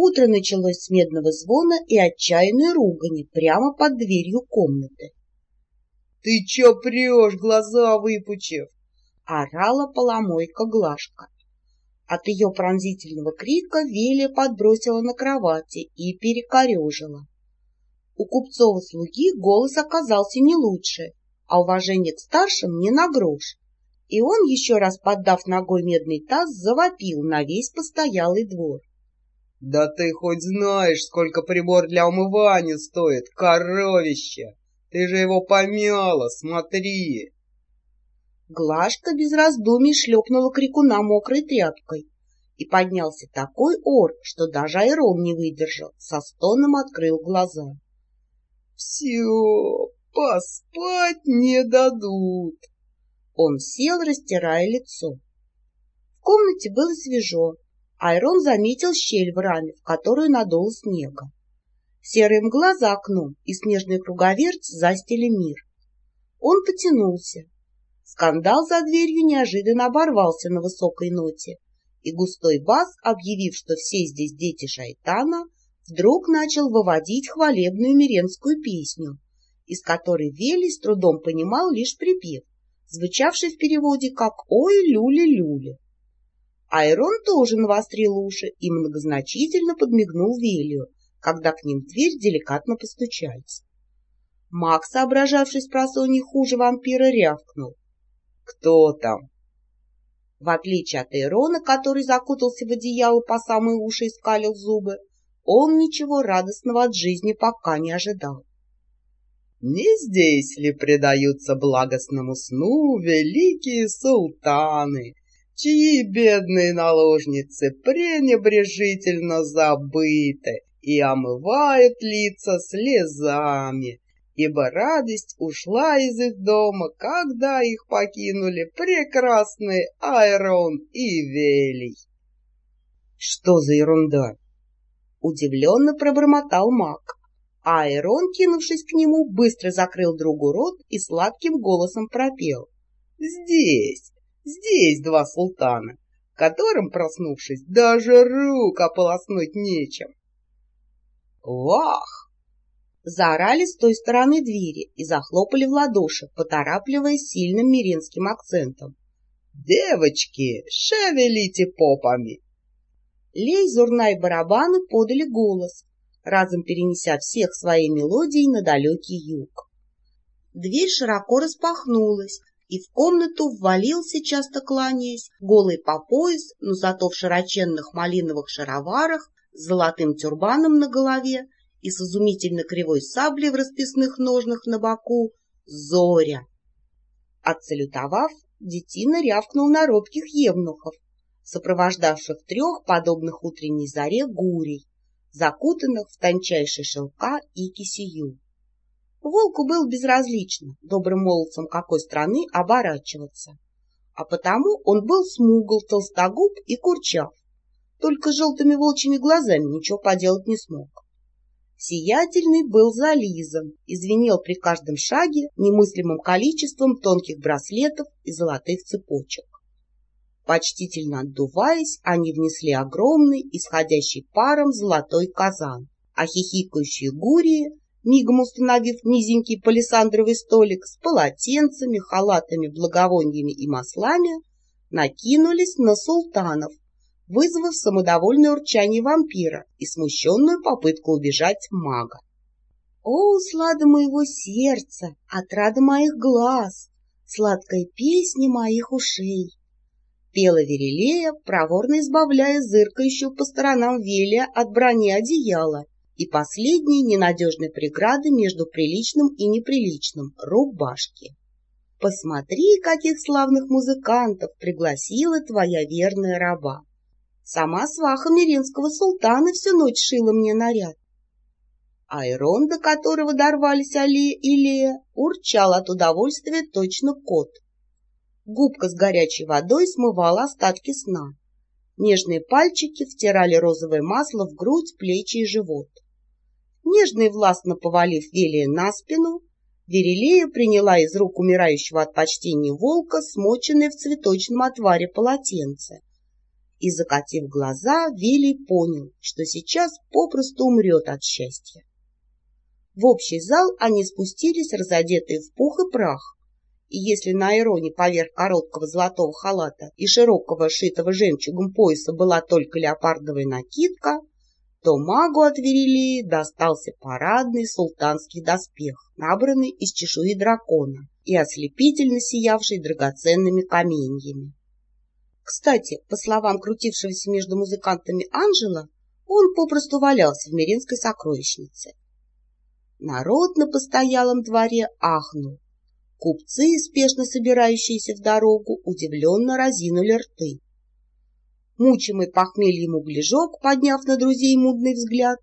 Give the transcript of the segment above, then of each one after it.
Утро началось с медного звона и отчаянной ругани прямо под дверью комнаты. — Ты чё прешь, глаза выпучив? — орала поломойка Глашка. От ее пронзительного крика Велия подбросила на кровати и перекорежила. У купцова слуги голос оказался не лучше, а уважение к старшим не на грош. И он, еще раз поддав ногой медный таз, завопил на весь постоялый двор. — Да ты хоть знаешь, сколько прибор для умывания стоит, коровище! Ты же его помяла, смотри! Глашка без раздумий шлепнула крикуна мокрой тряпкой, и поднялся такой ор, что даже Айрон не выдержал, со стоном открыл глаза. Все, поспать не дадут. Он сел, растирая лицо. В комнате было свежо. Айрон заметил щель в раме, в которую надул снега. Серые мгла за окном и снежный круговерть застили мир. Он потянулся. Скандал за дверью неожиданно оборвался на высокой ноте, и густой бас, объявив, что все здесь дети шайтана, вдруг начал выводить хвалебную миренскую песню, из которой Вели с трудом понимал лишь припев, звучавший в переводе как «Ой, люли-люли». Айрон тоже навострил уши и многозначительно подмигнул Велию, когда к ним дверь деликатно постучались. Макс, соображавшись про Сони хуже вампира, рявкнул. «Кто там?» В отличие от Эйрона, который закутался в одеяло по самые уши и скалил зубы, он ничего радостного от жизни пока не ожидал. Не здесь ли предаются благостному сну великие султаны, чьи бедные наложницы пренебрежительно забыты и омывают лица слезами, ибо радость ушла из их дома, когда их покинули прекрасные Айрон и Велий. Что за ерунда? Удивленно пробормотал маг. Айрон, кинувшись к нему, быстро закрыл другу рот и сладким голосом пропел. «Здесь, здесь два султана, которым, проснувшись, даже рук ополоснуть нечем». «Вах!» Заорали с той стороны двери и захлопали в ладоши, поторапливаясь сильным миринским акцентом. «Девочки, шевелите попами!» Лей, Зурна и барабаны подали голос, разом перенеся всех своей мелодией на далекий юг. Дверь широко распахнулась, и в комнату ввалился, часто кланяясь, голый по пояс, но зато в широченных малиновых шароварах, с золотым тюрбаном на голове и с изумительно кривой саблей в расписных ножнах на боку, Зоря. Отсалютовав, детина рявкнул на робких евнухов, сопровождавших трех, подобных утренней заре, гурей, закутанных в тончайшие шелка и кисию. Волку было безразлично, добрым молодцам какой страны оборачиваться, а потому он был смугл, толстогуб и курчав, только желтыми волчьими глазами ничего поделать не смог. Сиятельный был зализан и звенел при каждом шаге немыслимым количеством тонких браслетов и золотых цепочек. Почтительно отдуваясь, они внесли огромный, исходящий паром золотой казан, а хихикающие гурии, мигом установив низенький палисандровый столик с полотенцами, халатами, благовониями и маслами, накинулись на султанов, вызвав самодовольное урчание вампира и смущенную попытку убежать мага. «О, слада моего сердца, отрада моих глаз, сладкая песня моих ушей!» пела Верилея, проворно избавляя зыркающую по сторонам Велия от брони одеяла и последней ненадежной преграды между приличным и неприличным — рубашки. «Посмотри, каких славных музыкантов пригласила твоя верная раба! Сама сваха миринского султана всю ночь шила мне наряд. Айрон, до которого дорвались Али и Лея, урчал от удовольствия точно кот — Губка с горячей водой смывала остатки сна. Нежные пальчики втирали розовое масло в грудь, плечи и живот. Нежно и властно повалив Велия на спину, Верилея приняла из рук умирающего от почтения волка смоченное в цветочном отваре полотенце И, закатив глаза, Вилли понял, что сейчас попросту умрет от счастья. В общий зал они спустились, разодетые в пух и прах. И если на Ироне поверх короткого золотого халата и широкого шитого жемчугом пояса была только леопардовая накидка, то магу от Верилии достался парадный султанский доспех, набранный из чешуи дракона и ослепительно сиявший драгоценными каменьями. Кстати, по словам крутившегося между музыкантами Анжела, он попросту валялся в Миринской сокровищнице. Народ на постоялом дворе ахнул. Купцы, спешно собирающиеся в дорогу, удивленно разинули рты. Мучимый похмельем углежок, подняв на друзей мудный взгляд,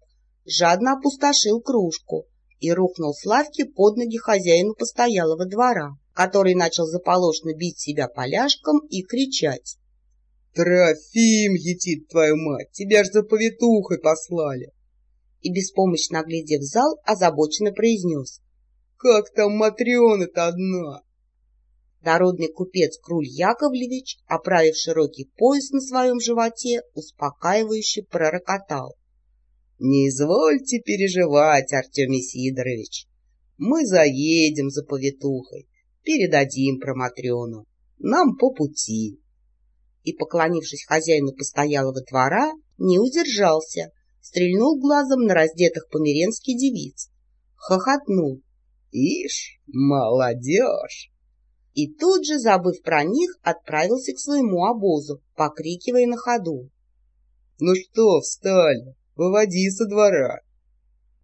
жадно опустошил кружку и рухнул с лавки под ноги хозяину постоялого двора, который начал заполошно бить себя поляшком и кричать. «Трофим, етит твою мать, тебя ж за повитухой послали!» И, беспомощно оглядев зал, озабоченно произнес. «Как там Матрена-то одна?» Дородный купец Круль Яковлевич, оправив широкий пояс на своем животе, успокаивающе пророкотал. — Не извольте переживать, Артемий Сидорович. Мы заедем за повитухой, передадим про Матрёну. Нам по пути. И, поклонившись хозяину постоялого двора, не удержался, стрельнул глазом на раздетых померенски девиц. Хохотнул. — Ишь, молодежь! И тут же, забыв про них, отправился к своему обозу, покрикивая на ходу. — Ну что, встали? Выводи со двора!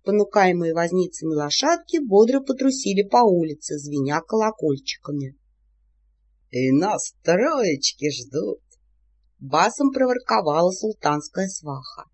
Понукаемые возницами лошадки бодро потрусили по улице, звеня колокольчиками. — И нас троечки ждут! Басом проворковала султанская сваха.